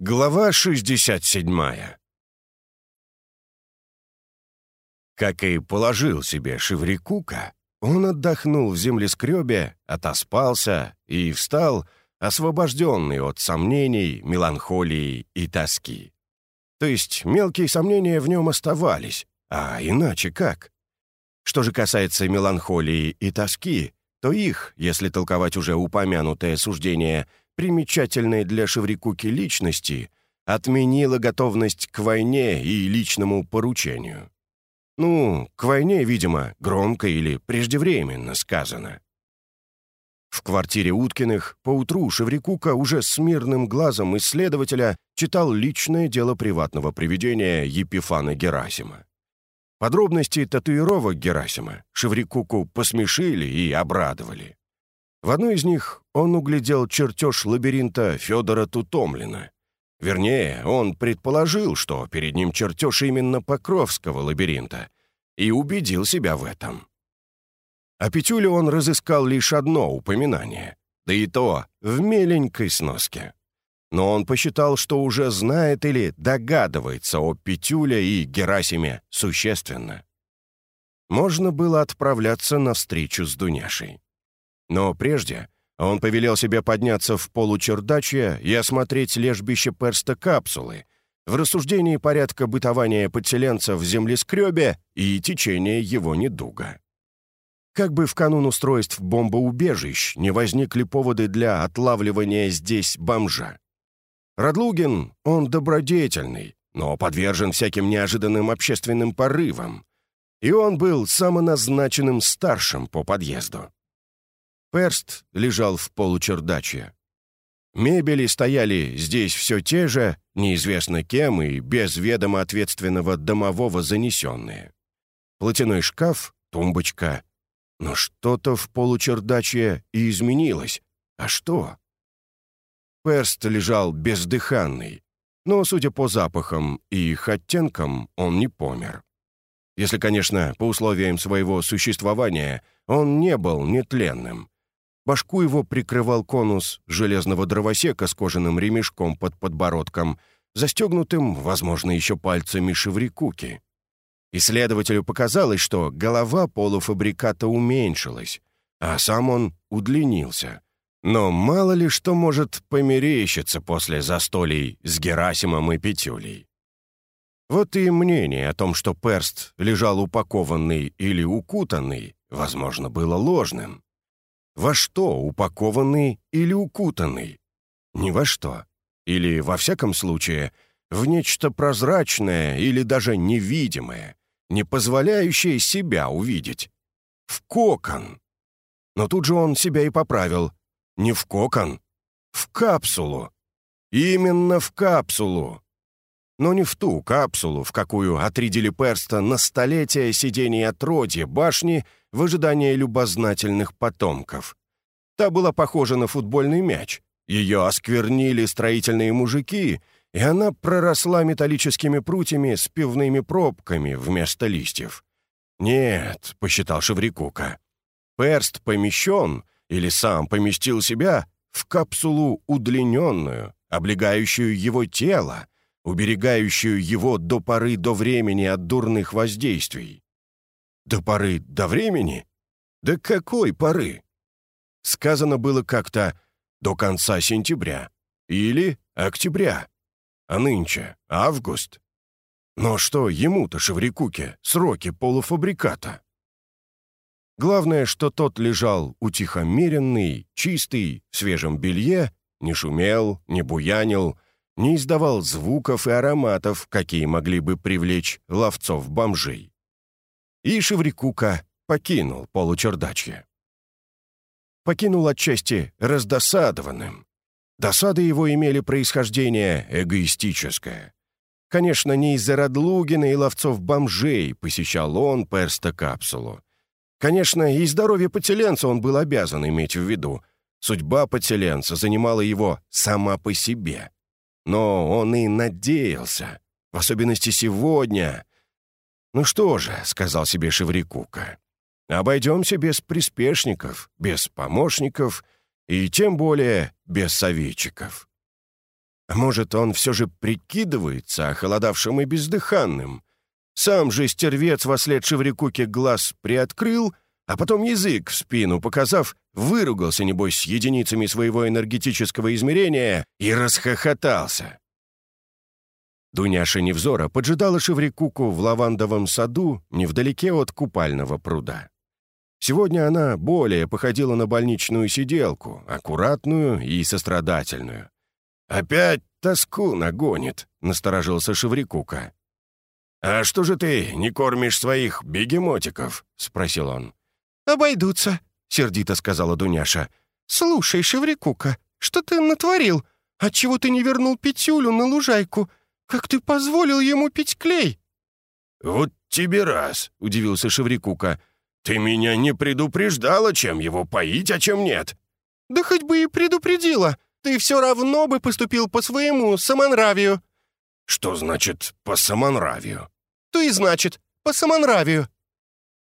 Глава 67 Как и положил себе Шеврикука, он отдохнул в землескребе, отоспался и встал, освобожденный от сомнений, меланхолии и тоски. То есть мелкие сомнения в нем оставались, а иначе как? Что же касается меланхолии и тоски, то их, если толковать уже упомянутое суждение примечательной для Шеврикуки личности, отменила готовность к войне и личному поручению. Ну, к войне, видимо, громко или преждевременно сказано. В квартире Уткиных поутру Шеврикука уже с мирным глазом исследователя читал личное дело приватного привидения Епифана Герасима. Подробности татуировок Герасима Шеврикуку посмешили и обрадовали. В одной из них он углядел чертеж лабиринта Федора Тутомлина. Вернее, он предположил, что перед ним чертеж именно Покровского лабиринта, и убедил себя в этом. О Петюле он разыскал лишь одно упоминание, да и то в меленькой сноске. Но он посчитал, что уже знает или догадывается о Петюле и Герасиме существенно. Можно было отправляться на встречу с Дуняшей. Но прежде он повелел себе подняться в получердачье и осмотреть лежбище перста капсулы, в рассуждении порядка бытования подселенца в землескребе и течения его недуга. Как бы в канун устройств бомбоубежищ не возникли поводы для отлавливания здесь бомжа. Радлугин, он добродетельный, но подвержен всяким неожиданным общественным порывам. И он был самоназначенным старшим по подъезду. Перст лежал в получердачье. Мебели стояли здесь все те же, неизвестно кем и без ведома ответственного домового занесенные. Платяной шкаф, тумбочка. Но что-то в получердачье и изменилось. А что? Перст лежал бездыханный, но, судя по запахам и их оттенкам, он не помер. Если, конечно, по условиям своего существования он не был нетленным, Башку его прикрывал конус железного дровосека с кожаным ремешком под подбородком, застегнутым, возможно, еще пальцами шеврикуки. Исследователю показалось, что голова полуфабриката уменьшилась, а сам он удлинился. Но мало ли что может померещиться после застолий с Герасимом и Петюлей. Вот и мнение о том, что перст лежал упакованный или укутанный, возможно, было ложным. Во что упакованный или укутанный? Ни во что. Или, во всяком случае, в нечто прозрачное или даже невидимое, не позволяющее себя увидеть. В кокон. Но тут же он себя и поправил. Не в кокон, в капсулу. Именно в капсулу. Но не в ту капсулу, в какую отрядили Перста на столетие сидения отродья башни в ожидании любознательных потомков. Та была похожа на футбольный мяч. Ее осквернили строительные мужики, и она проросла металлическими прутьями с пивными пробками вместо листьев. «Нет», — посчитал Шеврикука, — «перст помещен или сам поместил себя в капсулу удлиненную, облегающую его тело, уберегающую его до поры до времени от дурных воздействий. До поры до времени? До какой поры? Сказано было как-то «до конца сентября» или «октября», а нынче «август». Но что ему-то, Шеврикуке, сроки полуфабриката? Главное, что тот лежал утихомиренный, чистый, в свежем белье, не шумел, не буянил, не издавал звуков и ароматов, какие могли бы привлечь ловцов-бомжей. И Шеврикука покинул получердачье. Покинул отчасти раздосадованным. Досады его имели происхождение эгоистическое. Конечно, не из-за Радлугина и ловцов-бомжей посещал он перста-капсулу. Конечно, и здоровье поселенца он был обязан иметь в виду. Судьба поселенца занимала его сама по себе. Но он и надеялся, в особенности сегодня. «Ну что же», — сказал себе Шеврикука, — «обойдемся без приспешников, без помощников и тем более без советчиков». А может, он все же прикидывается охолодавшим и бездыханным? Сам же стервец во след Шеврикуке глаз приоткрыл, а потом язык в спину показав, выругался, небось, с единицами своего энергетического измерения и расхохотался. Дуняша Невзора поджидала Шеврикуку в лавандовом саду невдалеке от купального пруда. Сегодня она более походила на больничную сиделку, аккуратную и сострадательную. «Опять тоску нагонит», — насторожился Шеврикука. «А что же ты не кормишь своих бегемотиков?» — спросил он. «Обойдутся», — сердито сказала Дуняша. «Слушай, Шеврикука, что ты натворил? Отчего ты не вернул Петюлю на лужайку? Как ты позволил ему пить клей?» «Вот тебе раз», — удивился Шеврикука. «Ты меня не предупреждала, чем его поить, а чем нет». «Да хоть бы и предупредила ты все равно бы поступил по своему самонравию». «Что значит «по самонравию»?» «То и значит, по самонравию».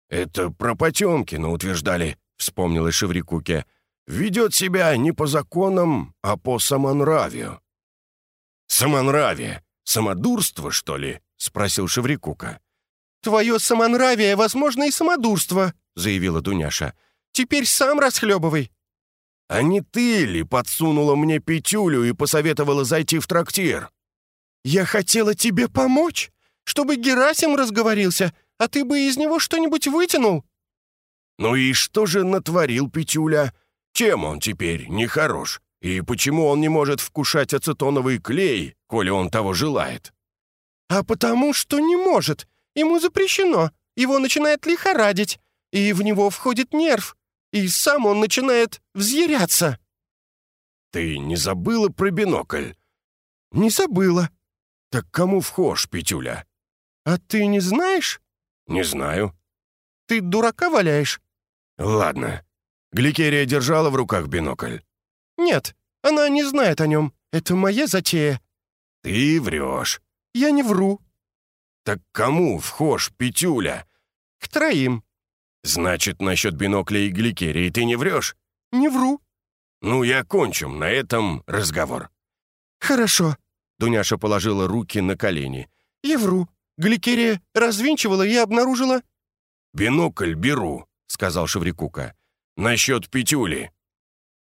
«Это про Потемкина утверждали», — вспомнила Шеврикуке. «Ведет себя не по законам, а по самонравию». «Самонравие? Самодурство, что ли?» — спросил Шеврикука. «Твое самонравие, возможно, и самодурство», — заявила Дуняша. «Теперь сам расхлебывай». А не ты ли подсунула мне петюлю и посоветовала зайти в трактир?» «Я хотела тебе помочь, чтобы Герасим разговорился, а ты бы из него что-нибудь вытянул». «Ну и что же натворил Петюля? Чем он теперь нехорош? И почему он не может вкушать ацетоновый клей, коли он того желает?» «А потому что не может. Ему запрещено. Его начинает лихорадить, и в него входит нерв и сам он начинает взъяряться». «Ты не забыла про бинокль?» «Не забыла». «Так кому вхож, Петюля?» «А ты не знаешь?» «Не знаю». «Ты дурака валяешь?» «Ладно. Гликерия держала в руках бинокль?» «Нет, она не знает о нем. Это моя затея». «Ты врешь». «Я не вру». «Так кому вхож, Петюля?» «К троим». «Значит, насчет бинокля и гликерии ты не врешь?» «Не вру». «Ну и окончим на этом разговор». «Хорошо». Дуняша положила руки на колени. «Я вру. Гликерия развинчивала и обнаружила...» «Бинокль беру», — сказал Шеврикука. «Насчет петюли».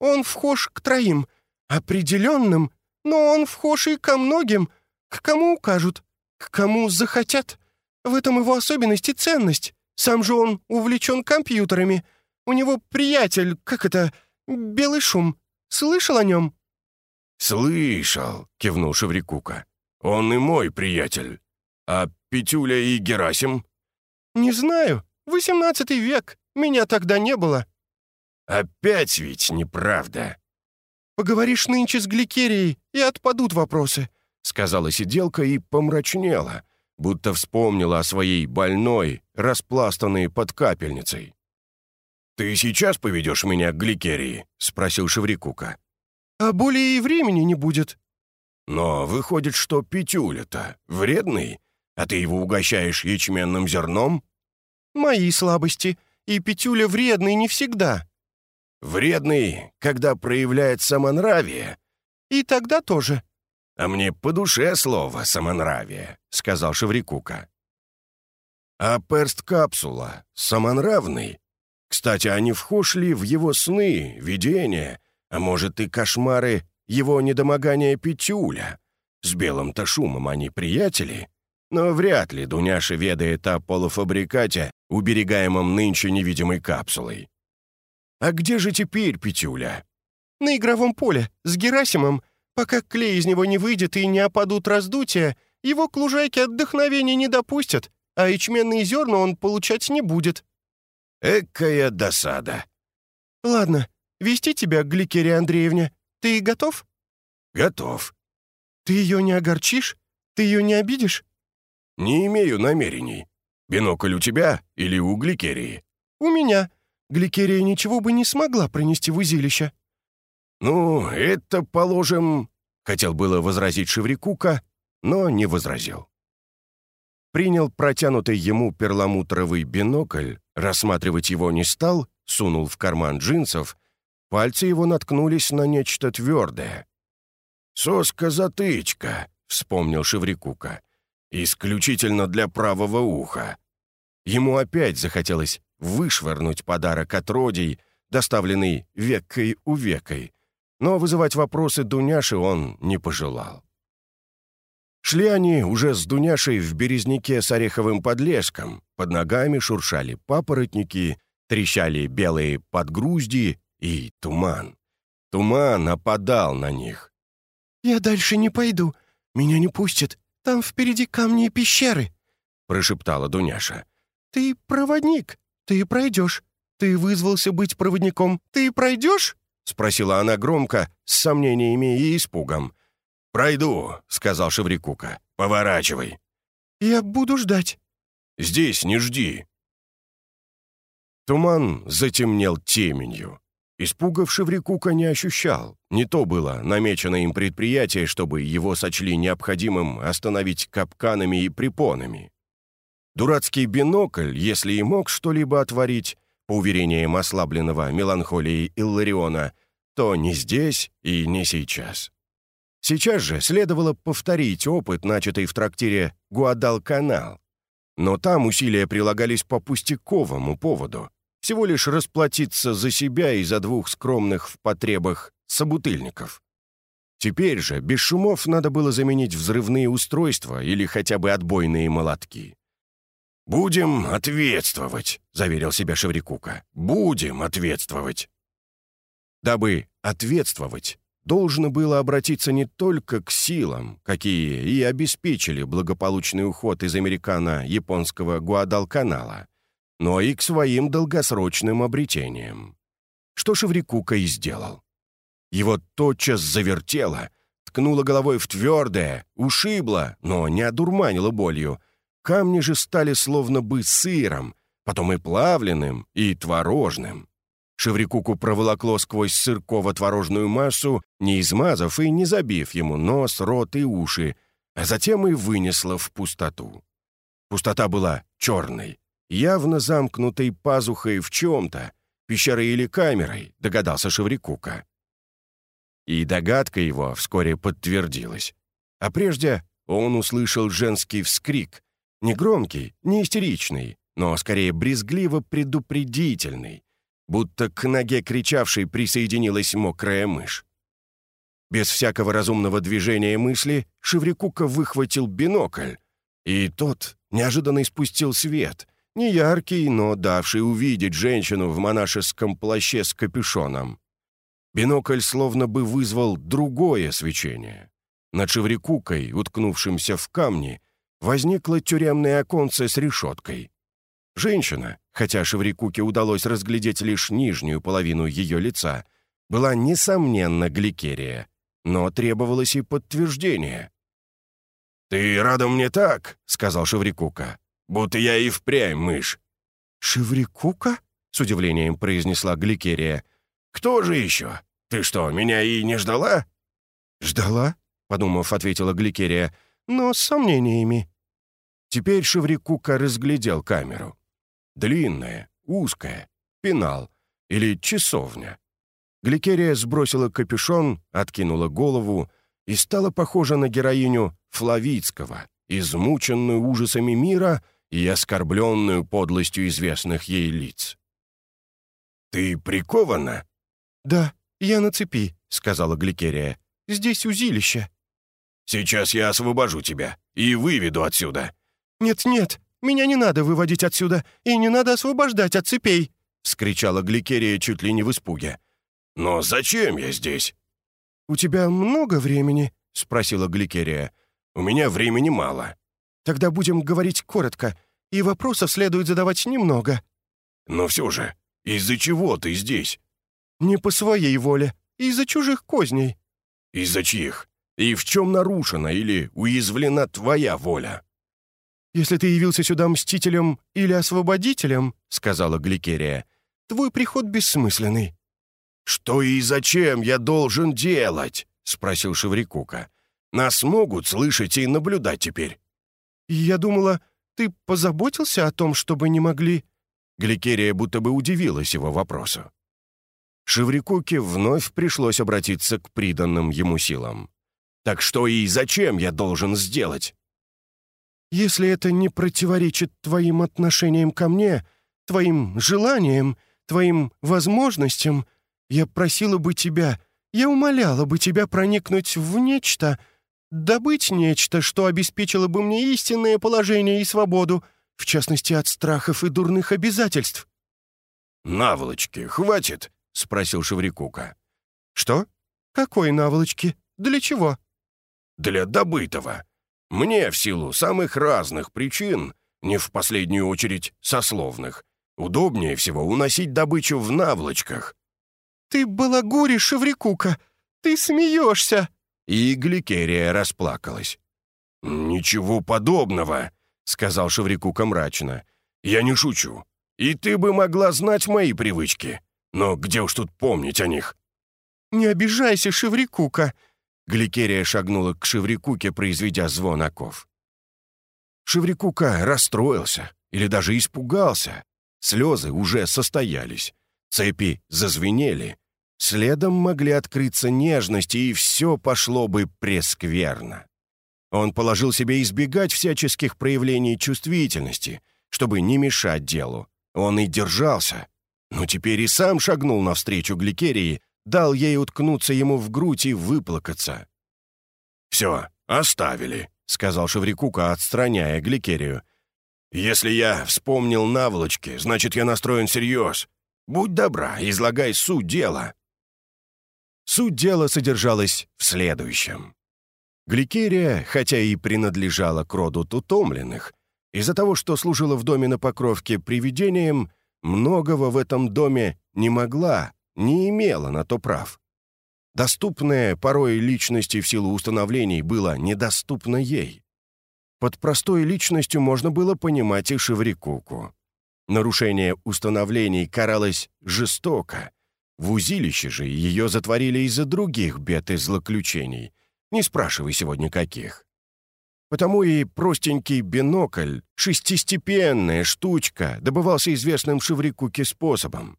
«Он вхож к троим. Определенным. Но он вхож и ко многим. К кому укажут. К кому захотят. В этом его особенность и ценность. Сам же он увлечен компьютерами. У него приятель, как это, Белый шум. Слышал о нем?» «Слышал», — кивнул Шеврикука. «Он и мой приятель. А Петюля и Герасим?» «Не знаю. Восемнадцатый век. Меня тогда не было». «Опять ведь неправда». «Поговоришь нынче с Гликерией, и отпадут вопросы», — сказала сиделка и помрачнела будто вспомнила о своей больной, распластанной под капельницей. «Ты сейчас поведешь меня к гликерии?» — спросил Шеврикука. «А более и времени не будет». «Но выходит, что Петюля-то вредный, а ты его угощаешь ячменным зерном?» «Мои слабости, и Петюля вредный не всегда». «Вредный, когда проявляет самонравие?» «И тогда тоже», «А мне по душе слово «самонравие», — сказал Шеврикука. «А перст-капсула самонравный? Кстати, они вхож ли в его сны, видения, а может и кошмары его недомогания Петюля? С белым-то шумом они приятели?» Но вряд ли Дуняша ведает о полуфабрикате, уберегаемом нынче невидимой капсулой. «А где же теперь Петюля?» «На игровом поле, с Герасимом Пока клей из него не выйдет и не опадут раздутия, его к лужайке отдохновения не допустят, а ячменные зерна он получать не будет». «Экая досада». «Ладно, вести тебя к Гликере Андреевне. Ты готов?» «Готов». «Ты ее не огорчишь? Ты ее не обидишь?» «Не имею намерений. Бинокль у тебя или у Гликерии?» «У меня. Гликерия ничего бы не смогла принести в узилище». «Ну, это, положим...» — хотел было возразить Шеврикука, но не возразил. Принял протянутый ему перламутровый бинокль, рассматривать его не стал, сунул в карман джинсов, пальцы его наткнулись на нечто твердое. «Соска-затычка», — вспомнил Шеврикука. «Исключительно для правого уха». Ему опять захотелось вышвырнуть подарок от родий, доставленный векой у векой, но вызывать вопросы Дуняши он не пожелал. Шли они уже с Дуняшей в березняке с ореховым подлеском, под ногами шуршали папоротники, трещали белые подгрузди и туман. Туман опадал на них. «Я дальше не пойду. Меня не пустят. Там впереди камни и пещеры», — прошептала Дуняша. «Ты проводник. Ты пройдешь. Ты вызвался быть проводником. Ты пройдешь?» — спросила она громко, с сомнениями и испугом. «Пройду», — сказал Шеврикука. «Поворачивай». «Я буду ждать». «Здесь не жди». Туман затемнел теменью. Испуга в Шеврикука не ощущал. Не то было намечено им предприятие, чтобы его сочли необходимым остановить капканами и препонами. Дурацкий бинокль, если и мог что-либо отворить, по уверениям ослабленного меланхолией Иллариона, то не здесь и не сейчас. Сейчас же следовало повторить опыт, начатый в трактире «Гуадал-канал». Но там усилия прилагались по пустяковому поводу, всего лишь расплатиться за себя и за двух скромных в потребах собутыльников. Теперь же без шумов надо было заменить взрывные устройства или хотя бы отбойные молотки. «Будем ответствовать», — заверил себя Шеврикука. «Будем ответствовать». Дабы ответствовать, должно было обратиться не только к силам, какие и обеспечили благополучный уход из американо-японского Гуадалканала, но и к своим долгосрочным обретениям. Что Шеврикука и сделал. Его тотчас завертело, ткнуло головой в твердое, ушибло, но не одурманило болью. Камни же стали словно бы сыром, потом и плавленным, и творожным. Шеврикуку проволокло сквозь сырково-творожную массу, не измазав и не забив ему нос, рот и уши, а затем и вынесло в пустоту. Пустота была черной, явно замкнутой пазухой в чем-то, пещерой или камерой, догадался Шеврикука. И догадка его вскоре подтвердилась. А прежде он услышал женский вскрик, не громкий, не истеричный, но скорее брезгливо-предупредительный, будто к ноге кричавшей присоединилась мокрая мышь. Без всякого разумного движения мысли Шеврикука выхватил бинокль, и тот неожиданно испустил свет, не яркий, но давший увидеть женщину в монашеском плаще с капюшоном. Бинокль словно бы вызвал другое свечение. Над Шеврикукой, уткнувшимся в камни, возникло тюремное оконце с решеткой. Женщина, хотя Шеврикуке удалось разглядеть лишь нижнюю половину ее лица, была, несомненно, гликерия, но требовалось и подтверждение. «Ты рада мне так?» — сказал Шеврикука будто я и впрямь мышь». «Шеврикука?» — с удивлением произнесла Гликерия. «Кто же еще? Ты что, меня и не ждала?» «Ждала?» — подумав, ответила Гликерия, но с сомнениями. Теперь Шеврикука разглядел камеру. Длинная, узкая, пенал или часовня. Гликерия сбросила капюшон, откинула голову и стала похожа на героиню Флавицкого, измученную ужасами мира — и оскорбленную подлостью известных ей лиц. «Ты прикована?» «Да, я на цепи», — сказала Гликерия. «Здесь узилище». «Сейчас я освобожу тебя и выведу отсюда». «Нет-нет, меня не надо выводить отсюда, и не надо освобождать от цепей», — скричала Гликерия чуть ли не в испуге. «Но зачем я здесь?» «У тебя много времени?» — спросила Гликерия. «У меня времени мало». «Тогда будем говорить коротко и вопросов следует задавать немного». «Но все же, из-за чего ты здесь?» «Не по своей воле, из-за чужих козней». «Из-за чьих? И в чем нарушена или уязвлена твоя воля?» «Если ты явился сюда мстителем или освободителем, — сказала Гликерия, — твой приход бессмысленный». «Что и зачем я должен делать?» — спросил Шеврикука. «Нас могут слышать и наблюдать теперь». «Я думала, ты позаботился о том, чтобы не могли...» Гликерия будто бы удивилась его вопросу. Шеврикуке вновь пришлось обратиться к приданным ему силам. Так что и зачем я должен сделать?» «Если это не противоречит твоим отношениям ко мне, твоим желаниям, твоим возможностям, я просила бы тебя, я умоляла бы тебя проникнуть в нечто, добыть нечто, что обеспечило бы мне истинное положение и свободу, в частности, от страхов и дурных обязательств». «Наволочки хватит?» — спросил Шеврикука. «Что? Какой наволочки? Для чего?» «Для добытого. Мне в силу самых разных причин, не в последнюю очередь сословных, удобнее всего уносить добычу в наволочках». «Ты балагуришь, Шеврикука! Ты смеешься!» И Гликерия расплакалась. «Ничего подобного», — сказал Шеврикука мрачно. «Я не шучу. И ты бы могла знать мои привычки. Но где уж тут помнить о них?» «Не обижайся, Шеврикука!» Гликерия шагнула к Шеврикуке, произведя звон оков. Шеврикука расстроился или даже испугался. Слезы уже состоялись. Цепи зазвенели. Следом могли открыться нежности, и все пошло бы прескверно. Он положил себе избегать всяческих проявлений чувствительности, чтобы не мешать делу. Он и держался. Но теперь и сам шагнул навстречу Гликерии, дал ей уткнуться ему в грудь и выплакаться. «Все, оставили», — сказал Шеврикука, отстраняя Гликерию. «Если я вспомнил наволочки, значит, я настроен всерьез. Будь добра, излагай суть дела». Суть дела содержалась в следующем. Гликерия, хотя и принадлежала к роду тутомленных, из-за того, что служила в доме на Покровке привидением, многого в этом доме не могла, не имела на то прав. Доступное порой личности в силу установлений было недоступно ей. Под простой личностью можно было понимать и Шеврикуку. Нарушение установлений каралось жестоко. В узилище же ее затворили из-за других бед и злоключений — не спрашивай сегодня каких. Потому и простенький бинокль, шестистепенная штучка, добывался известным Шеврикуке способом.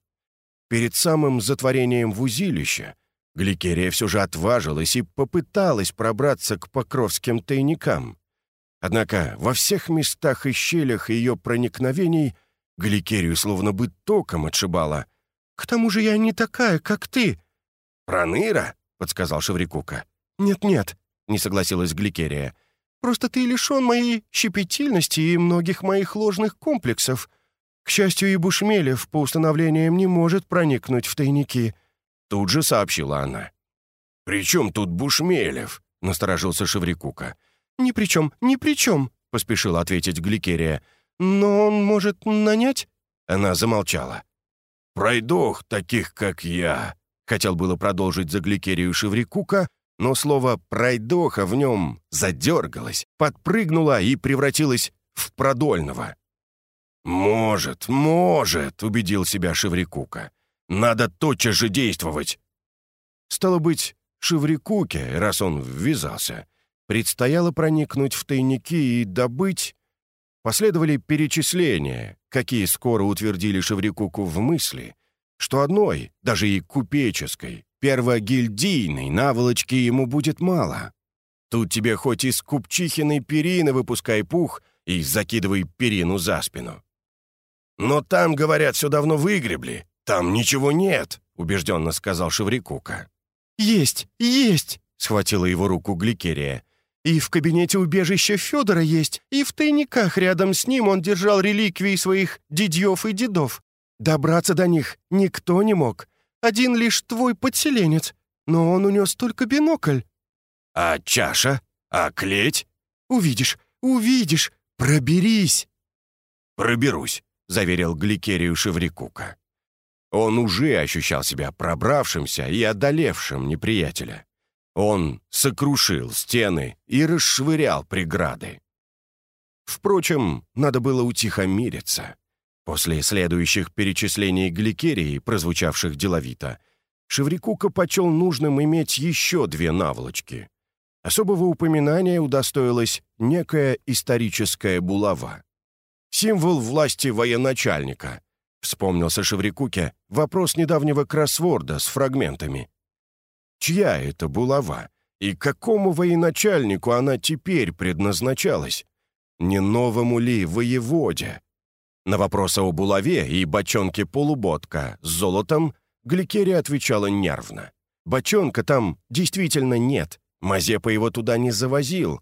Перед самым затворением в узилище Гликерия все же отважилась и попыталась пробраться к покровским тайникам. Однако во всех местах и щелях ее проникновений Гликерию словно бы током отшибала. «К тому же я не такая, как ты». «Проныра?» — подсказал Шеврикука. «Нет-нет», — не согласилась Гликерия. «Просто ты лишён моей щепетильности и многих моих ложных комплексов. К счастью, и Бушмелев по установлениям не может проникнуть в тайники», — тут же сообщила она. «При чем тут Бушмелев?» — насторожился Шеврикука. «Ни при чем, ни при чем», — поспешила ответить Гликерия. «Но он может нанять?» Она замолчала. «Пройдох таких, как я», — хотел было продолжить за Гликерию Шеврикука, но слово «пройдоха» в нем задергалось, подпрыгнуло и превратилось в продольного. «Может, может», — убедил себя Шеврикука. «Надо тотчас же действовать». Стало быть, Шеврикуке, раз он ввязался, предстояло проникнуть в тайники и добыть... Последовали перечисления, какие скоро утвердили Шеврикуку в мысли, что одной, даже и купеческой, первогильдийной наволочки ему будет мало. Тут тебе хоть из купчихиной перины выпускай пух и закидывай перину за спину. «Но там, говорят, все давно выгребли. Там ничего нет», — убежденно сказал Шеврикука. «Есть, есть!» — схватила его руку Гликерия. «И в кабинете убежища Федора есть, и в тайниках рядом с ним он держал реликвии своих дедьев и дедов. Добраться до них никто не мог. Один лишь твой подселенец, но он унес только бинокль». «А чаша? А клеть?» «Увидишь, увидишь, проберись». «Проберусь», — заверил Гликерию Шеврикука. Он уже ощущал себя пробравшимся и одолевшим неприятеля. Он сокрушил стены и расшвырял преграды. Впрочем, надо было утихомириться. После следующих перечислений гликерии, прозвучавших деловито, Шеврикука почел нужным иметь еще две наволочки. Особого упоминания удостоилась некая историческая булава. Символ власти военачальника. Вспомнился Шеврикуке вопрос недавнего кроссворда с фрагментами. Чья это булава? И какому военачальнику она теперь предназначалась? Не новому ли воеводе? На вопросы о булаве и бочонке полуботка с золотом Гликерия отвечала нервно. Бочонка там действительно нет, Мазепа его туда не завозил.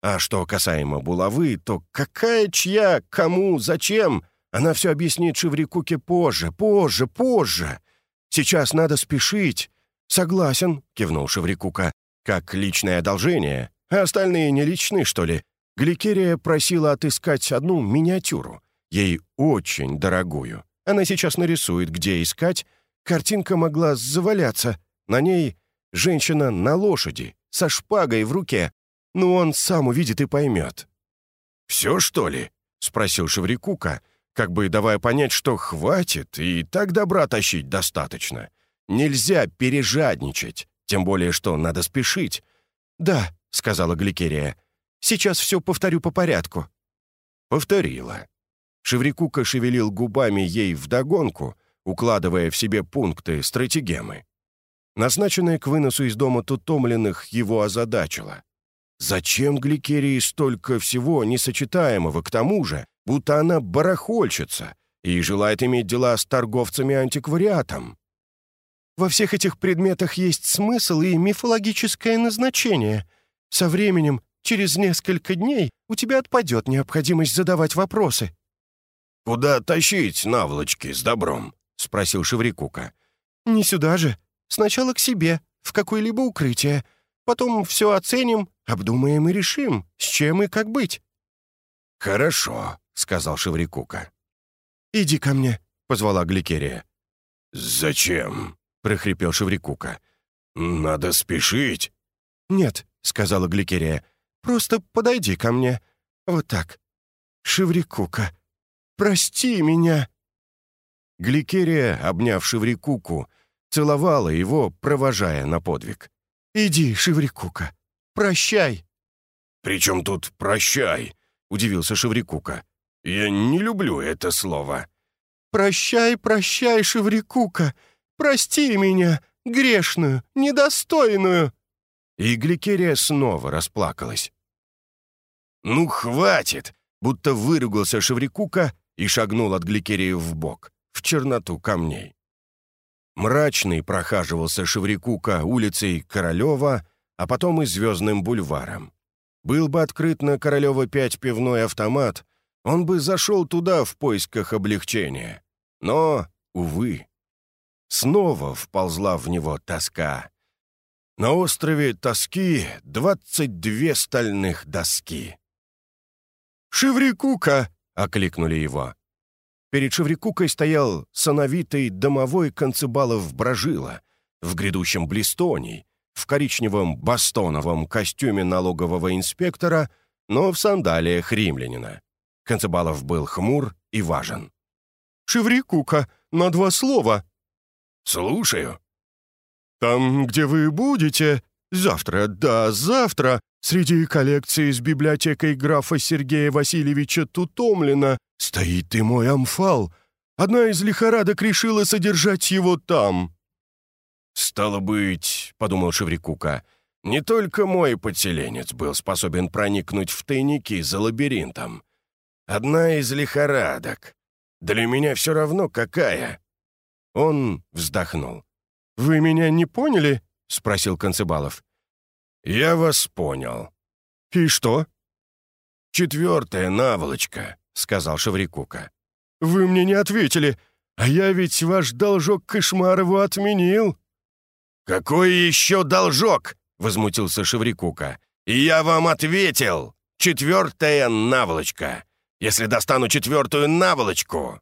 А что касаемо булавы, то какая чья, кому, зачем, она все объяснит Шеврикуке позже, позже, позже. Сейчас надо спешить. «Согласен», — кивнул Шеврикука, — «как личное одолжение. А остальные не личны, что ли?» Гликерия просила отыскать одну миниатюру, ей очень дорогую. Она сейчас нарисует, где искать. Картинка могла заваляться. На ней женщина на лошади, со шпагой в руке. Ну, он сам увидит и поймет. «Все, что ли?» — спросил Шеврикука, как бы давая понять, что хватит, и так добра тащить достаточно. Нельзя пережадничать, тем более, что надо спешить. «Да», — сказала Гликерия, — «сейчас все повторю по порядку». Повторила. Шеврикука шевелил губами ей вдогонку, укладывая в себе пункты стратегемы. Назначенное к выносу из дома тутомленных его озадачило. Зачем Гликерии столько всего несочетаемого к тому же, будто она барахольщица и желает иметь дела с торговцами-антиквариатом? Во всех этих предметах есть смысл и мифологическое назначение. Со временем, через несколько дней, у тебя отпадет необходимость задавать вопросы». «Куда тащить наволочки с добром?» — спросил Шеврикука. «Не сюда же. Сначала к себе, в какое-либо укрытие. Потом все оценим, обдумаем и решим, с чем и как быть». «Хорошо», — сказал Шеврикука. «Иди ко мне», — позвала Гликерия. «Зачем?» — прохрипел Шеврикука. «Надо спешить». «Нет», — сказала Гликерия, — «просто подойди ко мне. Вот так. Шеврикука, прости меня». Гликерия, обняв Шеврикуку, целовала его, провожая на подвиг. «Иди, Шеврикука, прощай». «При чем тут «прощай»?» — удивился Шеврикука. «Я не люблю это слово». «Прощай, прощай, Шеврикука, Прости меня, грешную, недостойную!» И Гликерия снова расплакалась. «Ну, хватит!» Будто выругался Шеврикука и шагнул от Гликерии в бок, в черноту камней. Мрачный прохаживался Шеврикука улицей Королева, а потом и Звездным бульваром. Был бы открыт на Королева-5 пивной автомат, он бы зашел туда в поисках облегчения. Но, увы, Снова вползла в него тоска. На острове тоски двадцать две стальных доски. «Шеврикука!» — окликнули его. Перед Шеврикукой стоял сановитый домовой концебалов Брожила в грядущем блистоний, в коричневом бастоновом костюме налогового инспектора, но в сандалиях римлянина. Концебалов был хмур и важен. «Шеврикука, на два слова!» «Слушаю». «Там, где вы будете, завтра, да, завтра, среди коллекции с библиотекой графа Сергея Васильевича Тутомлина стоит и мой амфал. Одна из лихорадок решила содержать его там». «Стало быть», — подумал Шеврикука, — «не только мой подселенец был способен проникнуть в тайники за лабиринтом. Одна из лихорадок. Для меня все равно какая. Он вздохнул. «Вы меня не поняли?» — спросил Концебалов. «Я вас понял». «И что?» «Четвертая наволочка», — сказал Шеврикука. «Вы мне не ответили, а я ведь ваш должок Кошмарову отменил». «Какой еще должок?» — возмутился Шеврикука. «И я вам ответил! Четвертая наволочка! Если достану четвертую наволочку,